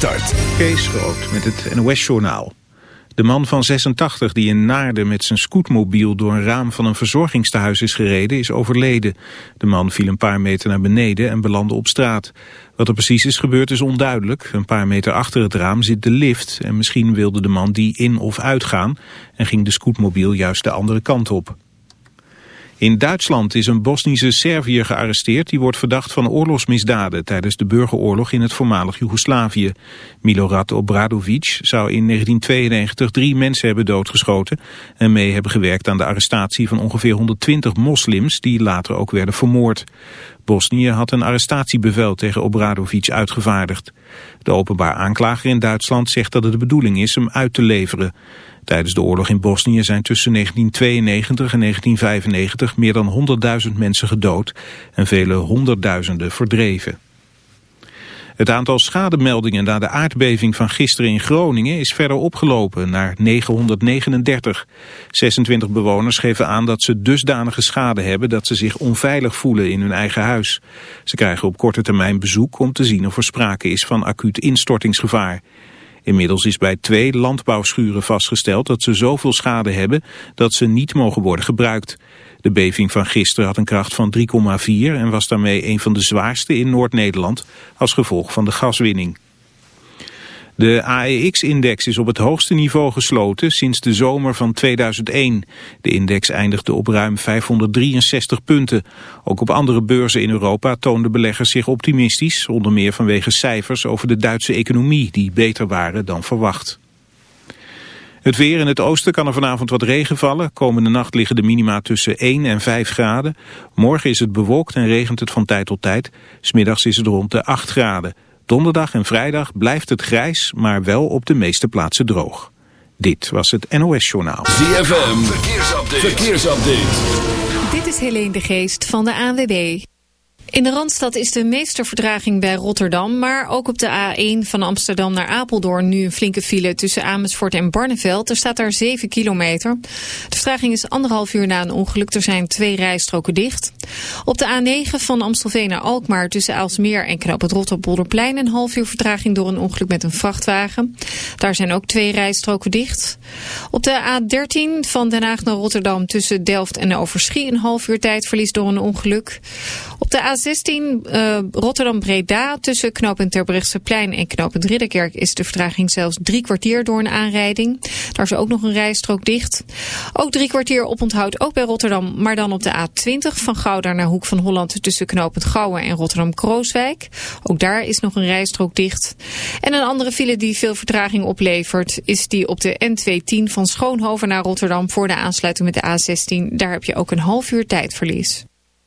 Start. Kees Groot met het NOS-journaal. De man van 86 die in Naarden met zijn scootmobiel door een raam van een verzorgingstehuis is gereden is overleden. De man viel een paar meter naar beneden en belandde op straat. Wat er precies is gebeurd is onduidelijk. Een paar meter achter het raam zit de lift en misschien wilde de man die in of uitgaan en ging de scootmobiel juist de andere kant op. In Duitsland is een Bosnische Serviër gearresteerd... die wordt verdacht van oorlogsmisdaden... tijdens de burgeroorlog in het voormalig Joegoslavië. Milorad Obradovic zou in 1992 drie mensen hebben doodgeschoten... en mee hebben gewerkt aan de arrestatie van ongeveer 120 moslims... die later ook werden vermoord. Bosnië had een arrestatiebevel tegen Obradovic uitgevaardigd. De openbaar aanklager in Duitsland zegt dat het de bedoeling is hem uit te leveren... Tijdens de oorlog in Bosnië zijn tussen 1992 en 1995 meer dan 100.000 mensen gedood en vele honderdduizenden verdreven. Het aantal schademeldingen na de aardbeving van gisteren in Groningen is verder opgelopen naar 939. 26 bewoners geven aan dat ze dusdanige schade hebben dat ze zich onveilig voelen in hun eigen huis. Ze krijgen op korte termijn bezoek om te zien of er sprake is van acuut instortingsgevaar. Inmiddels is bij twee landbouwschuren vastgesteld dat ze zoveel schade hebben dat ze niet mogen worden gebruikt. De beving van gisteren had een kracht van 3,4 en was daarmee een van de zwaarste in Noord-Nederland als gevolg van de gaswinning. De AEX-index is op het hoogste niveau gesloten sinds de zomer van 2001. De index eindigde op ruim 563 punten. Ook op andere beurzen in Europa toonden beleggers zich optimistisch, onder meer vanwege cijfers over de Duitse economie die beter waren dan verwacht. Het weer in het oosten kan er vanavond wat regen vallen. Komende nacht liggen de minima tussen 1 en 5 graden. Morgen is het bewolkt en regent het van tijd tot tijd. Smiddags is het rond de 8 graden. Donderdag en vrijdag blijft het grijs, maar wel op de meeste plaatsen droog. Dit was het NOS Journaal. ZFM, verkeersupdate. verkeersupdate. Dit is Helene de Geest van de ANWB. In de Randstad is de meeste verdraging bij Rotterdam, maar ook op de A1 van Amsterdam naar Apeldoorn nu een flinke file tussen Amersfoort en Barneveld. Er staat daar 7 kilometer. De vertraging is anderhalf uur na een ongeluk. Er zijn twee rijstroken dicht. Op de A9 van Amstelveen naar Alkmaar tussen Aalsmeer en Knoop het Rotterpolderplein een half uur vertraging door een ongeluk met een vrachtwagen. Daar zijn ook twee rijstroken dicht. Op de A13 van Den Haag naar Rotterdam tussen Delft en Overschie een half uur tijdverlies door een ongeluk. Op de A16 uh, Rotterdam-Breda tussen knooppunt Terbrechtseplein en knooppunt Ridderkerk is de vertraging zelfs drie kwartier door een aanrijding. Daar is ook nog een rijstrook dicht. Ook drie kwartier oponthoud ook bij Rotterdam, maar dan op de A20 van Gouda naar Hoek van Holland tussen knooppunt Gouwen en Rotterdam-Krooswijk. Ook daar is nog een rijstrook dicht. En een andere file die veel vertraging oplevert is die op de N210 van Schoonhoven naar Rotterdam voor de aansluiting met de A16. Daar heb je ook een half uur tijdverlies.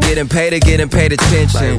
Getting paid or getting paid attention.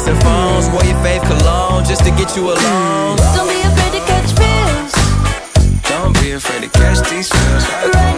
and phones. Wore your fave cologne just to get you alone. Don't be afraid to catch feels. Don't be afraid to catch these feels. Ride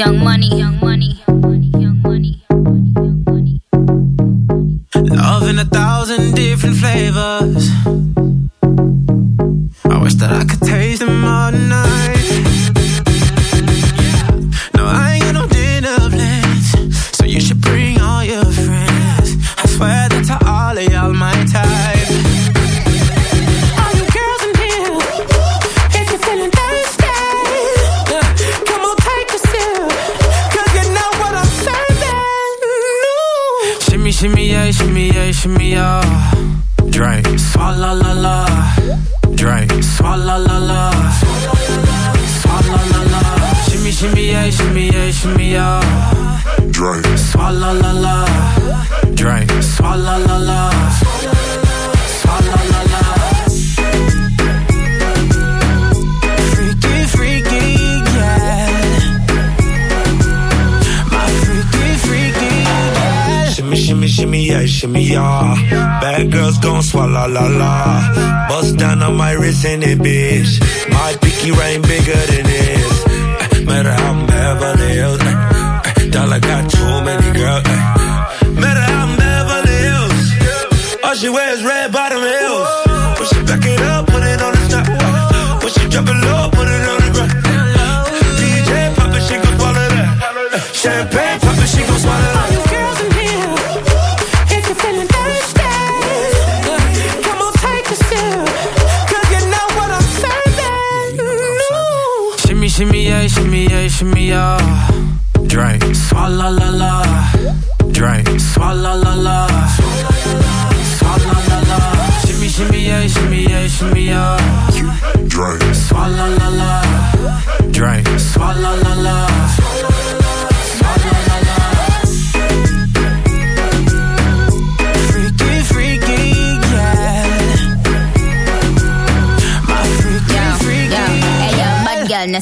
Young money. Young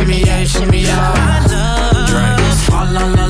shimmy, yeah, shimmy, yeah. La, la,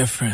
different.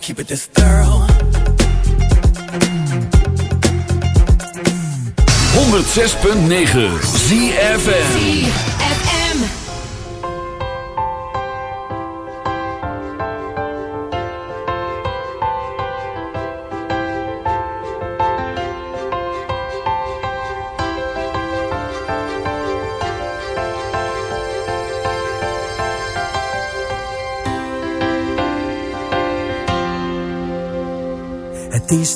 Boy keep it this thorough? 106.9 ZFM.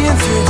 Breaking through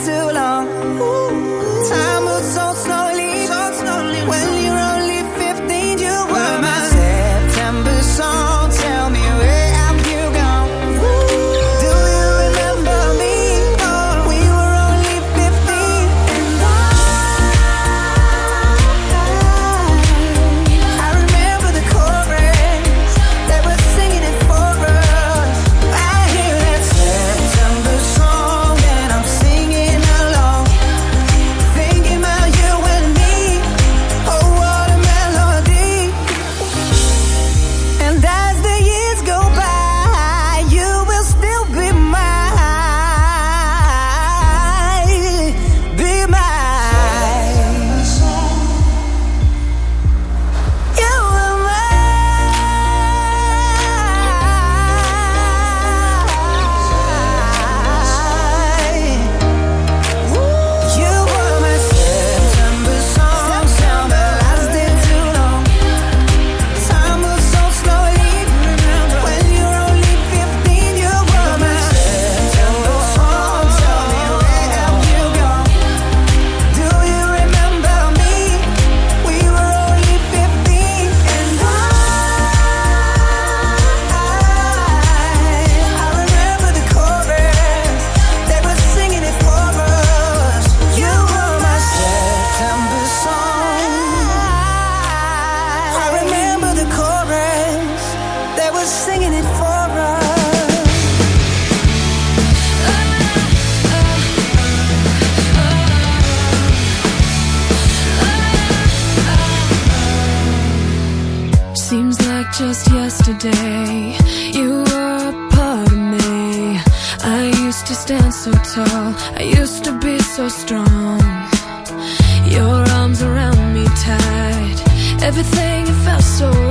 Everything felt so